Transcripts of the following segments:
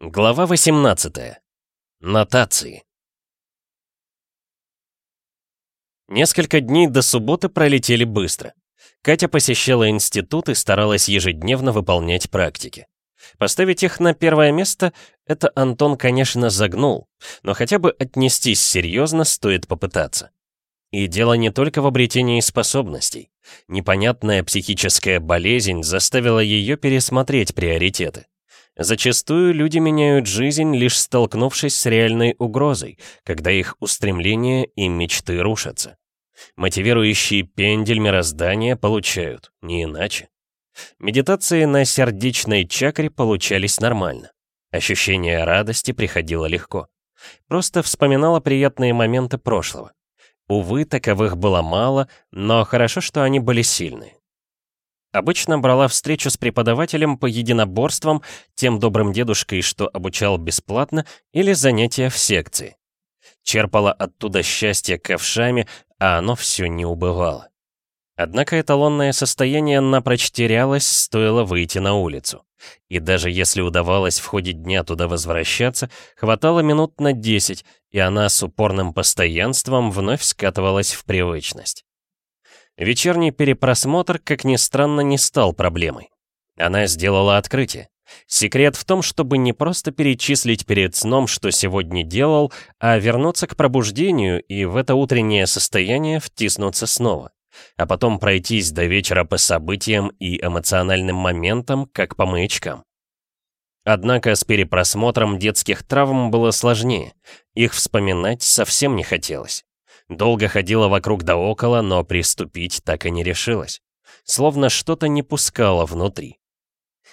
Глава 18. Нотации. Несколько дней до субботы пролетели быстро. Катя посещала институт и старалась ежедневно выполнять практики. Поставить их на первое место — это Антон, конечно, загнул, но хотя бы отнестись серьезно стоит попытаться. И дело не только в обретении способностей. Непонятная психическая болезнь заставила ее пересмотреть приоритеты. Зачастую люди меняют жизнь, лишь столкнувшись с реальной угрозой, когда их устремления и мечты рушатся. Мотивирующий пендель мироздания получают, не иначе. Медитации на сердечной чакре получались нормально. Ощущение радости приходило легко. Просто вспоминала приятные моменты прошлого. Увы, таковых было мало, но хорошо, что они были сильные. Обычно брала встречу с преподавателем по единоборствам, тем добрым дедушкой, что обучал бесплатно, или занятия в секции. Черпала оттуда счастье ковшами, а оно все не убывало. Однако эталонное состояние напрочь терялось, стоило выйти на улицу. И даже если удавалось в ходе дня туда возвращаться, хватало минут на 10, и она с упорным постоянством вновь скатывалась в привычность. Вечерний перепросмотр, как ни странно, не стал проблемой. Она сделала открытие. Секрет в том, чтобы не просто перечислить перед сном, что сегодня делал, а вернуться к пробуждению и в это утреннее состояние втиснуться снова. А потом пройтись до вечера по событиям и эмоциональным моментам, как по маячкам. Однако с перепросмотром детских травм было сложнее. Их вспоминать совсем не хотелось. Долго ходила вокруг да около, но приступить так и не решилась. Словно что-то не пускало внутри.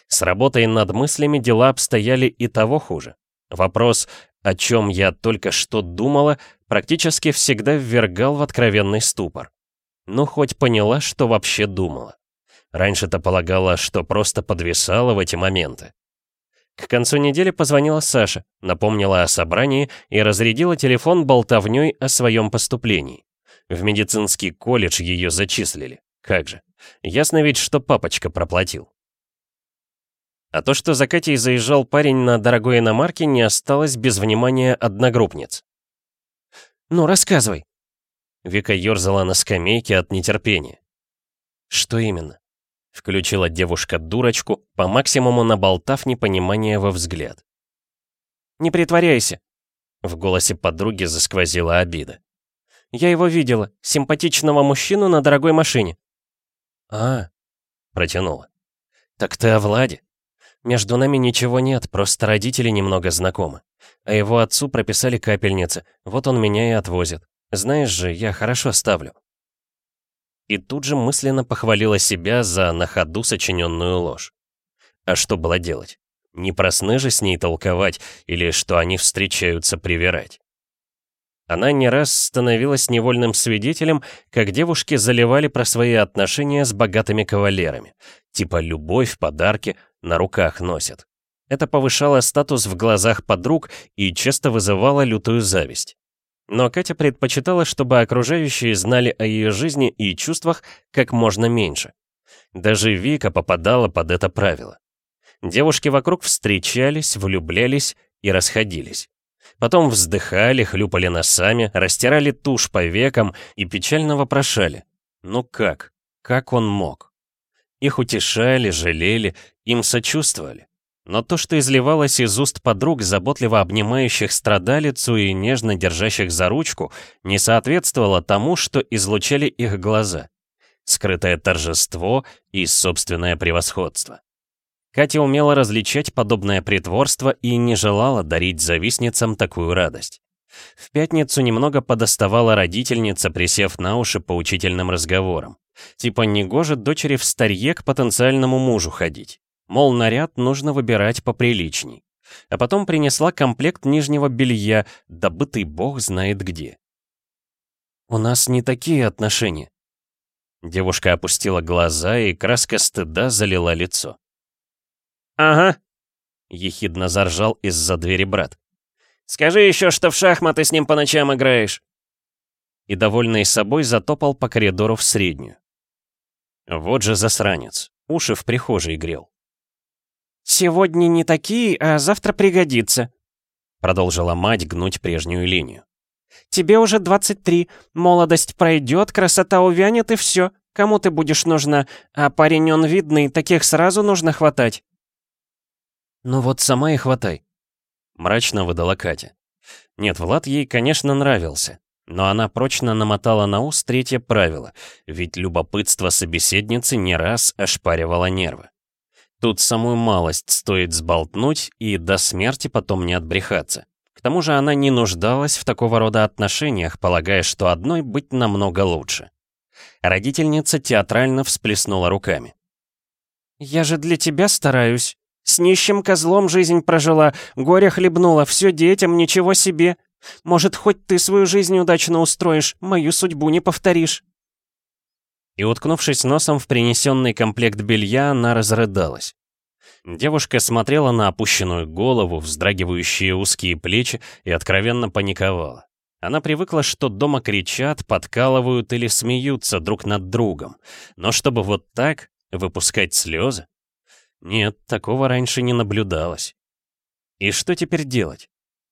С работой над мыслями дела обстояли и того хуже. Вопрос, о чем я только что думала, практически всегда ввергал в откровенный ступор. Ну, хоть поняла, что вообще думала. Раньше-то полагала, что просто подвисала в эти моменты. К концу недели позвонила Саша, напомнила о собрании и разрядила телефон болтовней о своем поступлении. В медицинский колледж ее зачислили. Как же. Ясно ведь, что папочка проплатил. А то, что за Катей заезжал парень на дорогой иномарке, не осталось без внимания одногруппниц. «Ну, рассказывай». Вика ерзала на скамейке от нетерпения. «Что именно?» Включила девушка дурочку, по максимуму наболтав непонимание во взгляд. «Не притворяйся!» В голосе подруги засквозила обида. «Я его видела, симпатичного мужчину на дорогой машине». «А, протянула. «Так ты о Владе? Между нами ничего нет, просто родители немного знакомы. А его отцу прописали капельницы, вот он меня и отвозит. Знаешь же, я хорошо ставлю». И тут же мысленно похвалила себя за на ходу сочиненную ложь. А что было делать? Не про сны же с ней толковать, или что они встречаются привирать. Она не раз становилась невольным свидетелем, как девушки заливали про свои отношения с богатыми кавалерами. Типа любовь, подарки на руках носят. Это повышало статус в глазах подруг и часто вызывало лютую зависть. Но Катя предпочитала, чтобы окружающие знали о ее жизни и чувствах как можно меньше. Даже Вика попадала под это правило. Девушки вокруг встречались, влюблялись и расходились. Потом вздыхали, хлюпали носами, растирали тушь по векам и печально вопрошали. Ну как? Как он мог? Их утешали, жалели, им сочувствовали. Но то, что изливалось из уст подруг, заботливо обнимающих страдалицу и нежно держащих за ручку, не соответствовало тому, что излучали их глаза. Скрытое торжество и собственное превосходство. Катя умела различать подобное притворство и не желала дарить завистницам такую радость. В пятницу немного подоставала родительница, присев на уши поучительным разговорам. Типа не гоже дочери в старье к потенциальному мужу ходить. Мол, наряд нужно выбирать поприличней. А потом принесла комплект нижнего белья, добытый бог знает где. «У нас не такие отношения». Девушка опустила глаза, и краска стыда залила лицо. «Ага», — ехидно заржал из-за двери брат. «Скажи еще, что в шахматы с ним по ночам играешь». И, довольный собой, затопал по коридору в среднюю. Вот же засранец, уши в прихожей грел. «Сегодня не такие, а завтра пригодится», — продолжила мать гнуть прежнюю линию. «Тебе уже 23, молодость пройдет, красота увянет и все. Кому ты будешь нужна? А парень он видный, таких сразу нужно хватать». «Ну вот сама и хватай», — мрачно выдала Катя. Нет, Влад ей, конечно, нравился, но она прочно намотала на ус третье правило, ведь любопытство собеседницы не раз ошпаривало нервы. Тут самую малость стоит сболтнуть и до смерти потом не отбрехаться. К тому же она не нуждалась в такого рода отношениях, полагая, что одной быть намного лучше. Родительница театрально всплеснула руками. «Я же для тебя стараюсь. С нищим козлом жизнь прожила, горе хлебнула, все детям, ничего себе. Может, хоть ты свою жизнь удачно устроишь, мою судьбу не повторишь». И, уткнувшись носом в принесенный комплект белья, она разрыдалась. Девушка смотрела на опущенную голову, вздрагивающие узкие плечи и откровенно паниковала. Она привыкла, что дома кричат, подкалывают или смеются друг над другом. Но чтобы вот так выпускать слезы? Нет, такого раньше не наблюдалось. И что теперь делать?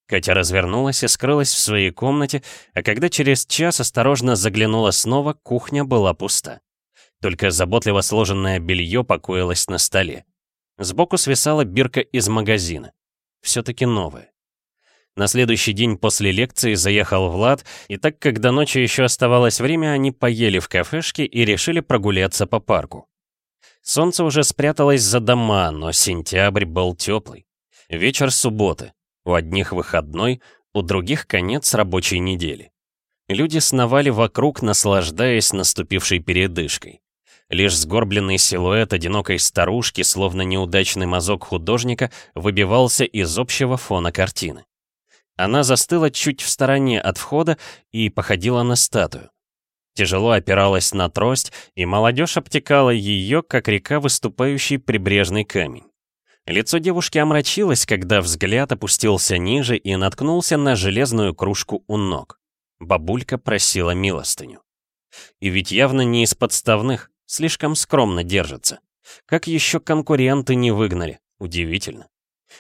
Катя развернулась и скрылась в своей комнате, а когда через час осторожно заглянула снова, кухня была пуста. Только заботливо сложенное белье покоилось на столе. Сбоку свисала бирка из магазина. Все-таки новая. На следующий день после лекции заехал Влад, и так как до ночи еще оставалось время, они поели в кафешке и решили прогуляться по парку. Солнце уже спряталось за дома, но сентябрь был теплый. Вечер субботы. У одних выходной, у других конец рабочей недели. Люди сновали вокруг, наслаждаясь наступившей передышкой. Лишь сгорбленный силуэт одинокой старушки, словно неудачный мазок художника, выбивался из общего фона картины. Она застыла чуть в стороне от входа и походила на статую. Тяжело опиралась на трость, и молодежь обтекала ее, как река, выступающий прибрежный камень. Лицо девушки омрачилось, когда взгляд опустился ниже и наткнулся на железную кружку у ног. Бабулька просила милостыню. И ведь явно не из подставных, слишком скромно держится. Как еще конкуренты не выгнали, удивительно.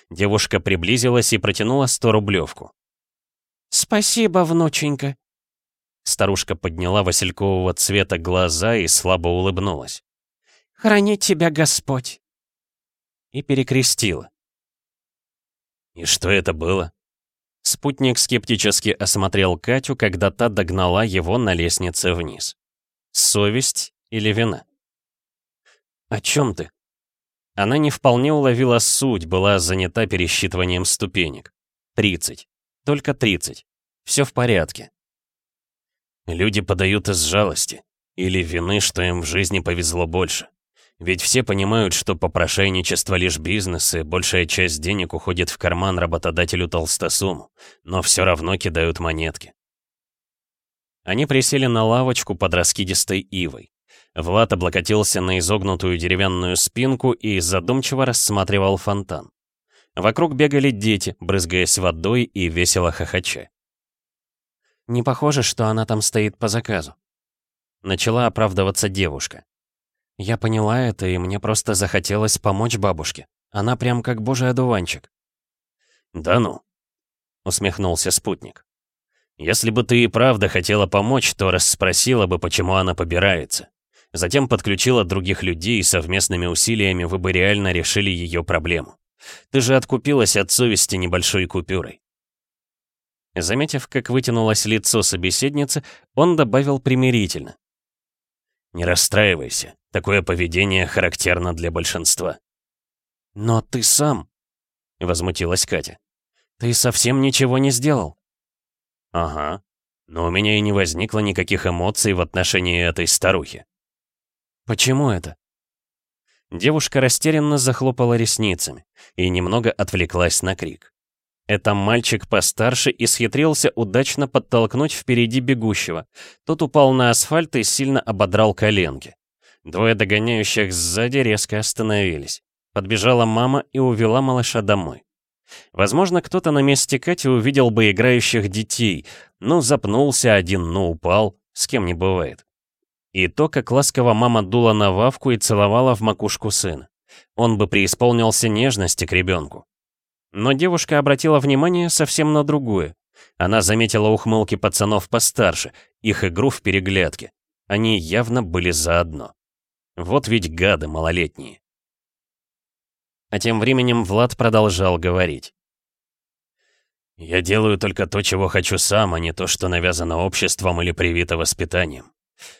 Девушка приблизилась и протянула сто рублевку. «Спасибо, внученька». Старушка подняла василькового цвета глаза и слабо улыбнулась. «Храни тебя Господь» и перекрестила. «И что это было?» Спутник скептически осмотрел Катю, когда та догнала его на лестнице вниз. Совесть или вина? «О чем ты?» Она не вполне уловила суть, была занята пересчитыванием ступенек. Тридцать. Только тридцать. Все в порядке. Люди подают из жалости. Или вины, что им в жизни повезло больше. Ведь все понимают, что попрошайничество лишь бизнес, и большая часть денег уходит в карман работодателю толстосуму, но все равно кидают монетки. Они присели на лавочку под раскидистой ивой. Влад облокотился на изогнутую деревянную спинку и задумчиво рассматривал фонтан. Вокруг бегали дети, брызгаясь водой и весело хохоча. «Не похоже, что она там стоит по заказу», — начала оправдываться девушка. Я поняла это, и мне просто захотелось помочь бабушке. Она прям как божий одуванчик. «Да ну», — усмехнулся спутник. «Если бы ты и правда хотела помочь, то расспросила бы, почему она побирается. Затем подключила других людей, и совместными усилиями вы бы реально решили ее проблему. Ты же откупилась от совести небольшой купюрой». Заметив, как вытянулось лицо собеседницы, он добавил примирительно. «Не расстраивайся. Такое поведение характерно для большинства. «Но ты сам...» — возмутилась Катя. «Ты совсем ничего не сделал». «Ага. Но у меня и не возникло никаких эмоций в отношении этой старухи». «Почему это?» Девушка растерянно захлопала ресницами и немного отвлеклась на крик. Это мальчик постарше и схитрился удачно подтолкнуть впереди бегущего. Тот упал на асфальт и сильно ободрал коленки. Двое догоняющих сзади резко остановились. Подбежала мама и увела малыша домой. Возможно, кто-то на месте Кати увидел бы играющих детей, но запнулся один, но упал, с кем не бывает. И то, как ласково мама дула на Вавку и целовала в макушку сына. Он бы преисполнился нежности к ребенку. Но девушка обратила внимание совсем на другое. Она заметила ухмылки пацанов постарше, их игру в переглядке. Они явно были заодно. Вот ведь гады малолетние. А тем временем Влад продолжал говорить. «Я делаю только то, чего хочу сам, а не то, что навязано обществом или привито воспитанием.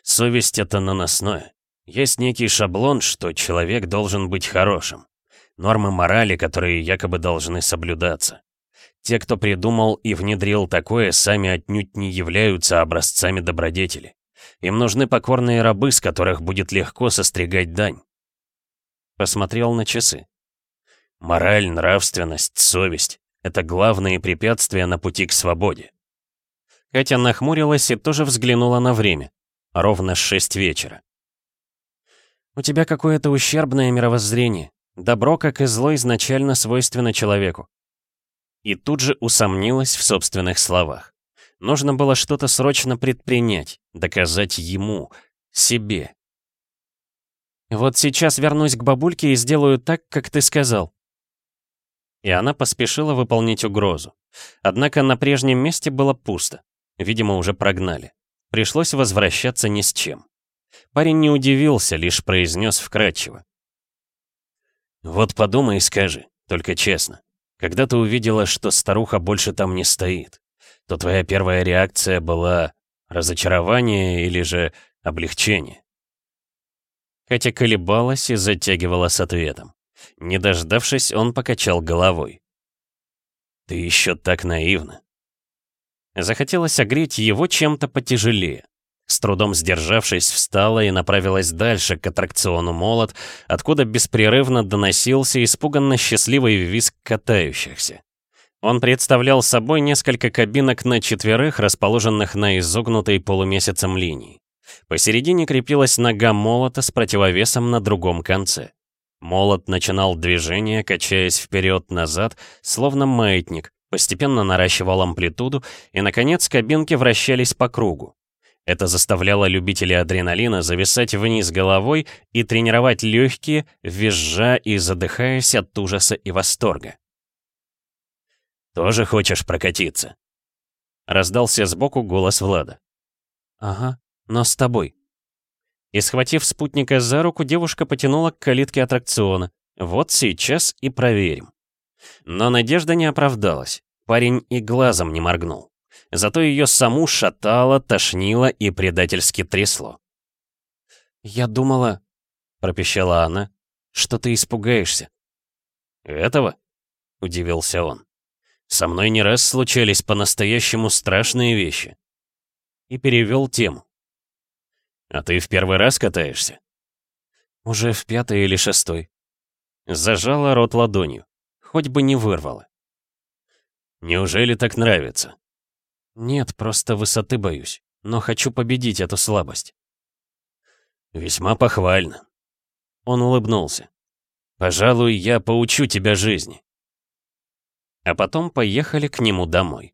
Совесть — это наносное. Есть некий шаблон, что человек должен быть хорошим. Нормы морали, которые якобы должны соблюдаться. Те, кто придумал и внедрил такое, сами отнюдь не являются образцами добродетели. Им нужны покорные рабы, с которых будет легко состригать дань. Посмотрел на часы. Мораль, нравственность, совесть — это главные препятствия на пути к свободе. Катя нахмурилась и тоже взглянула на время. Ровно шесть вечера. «У тебя какое-то ущербное мировоззрение. Добро, как и зло, изначально свойственно человеку». И тут же усомнилась в собственных словах. Нужно было что-то срочно предпринять, доказать ему, себе. «Вот сейчас вернусь к бабульке и сделаю так, как ты сказал». И она поспешила выполнить угрозу. Однако на прежнем месте было пусто. Видимо, уже прогнали. Пришлось возвращаться ни с чем. Парень не удивился, лишь произнес вкратчиво. «Вот подумай и скажи, только честно. Когда ты увидела, что старуха больше там не стоит, то твоя первая реакция была разочарование или же облегчение?» Хотя колебалась и затягивала с ответом. Не дождавшись, он покачал головой. «Ты еще так наивна». Захотелось огреть его чем-то потяжелее. С трудом сдержавшись, встала и направилась дальше, к аттракциону «Молот», откуда беспрерывно доносился испуганно счастливый визг катающихся. Он представлял собой несколько кабинок на четверых, расположенных на изогнутой полумесяцем линии. Посередине крепилась нога молота с противовесом на другом конце. Молот начинал движение, качаясь вперед-назад, словно маятник, постепенно наращивал амплитуду, и, наконец, кабинки вращались по кругу. Это заставляло любителей адреналина зависать вниз головой и тренировать легкие, визжа и задыхаясь от ужаса и восторга. «Тоже хочешь прокатиться?» Раздался сбоку голос Влада. «Ага, но с тобой». И схватив спутника за руку, девушка потянула к калитке аттракциона. «Вот сейчас и проверим». Но надежда не оправдалась. Парень и глазом не моргнул. Зато ее саму шатало, тошнило и предательски трясло. «Я думала...» — пропищала она, — «что ты испугаешься». «Этого?» — удивился он. «Со мной не раз случались по-настоящему страшные вещи». И перевел тему. «А ты в первый раз катаешься?» «Уже в пятый или шестой». Зажала рот ладонью. Хоть бы не вырвала. «Неужели так нравится?» «Нет, просто высоты боюсь, но хочу победить эту слабость». «Весьма похвально». Он улыбнулся. «Пожалуй, я поучу тебя жизни». А потом поехали к нему домой.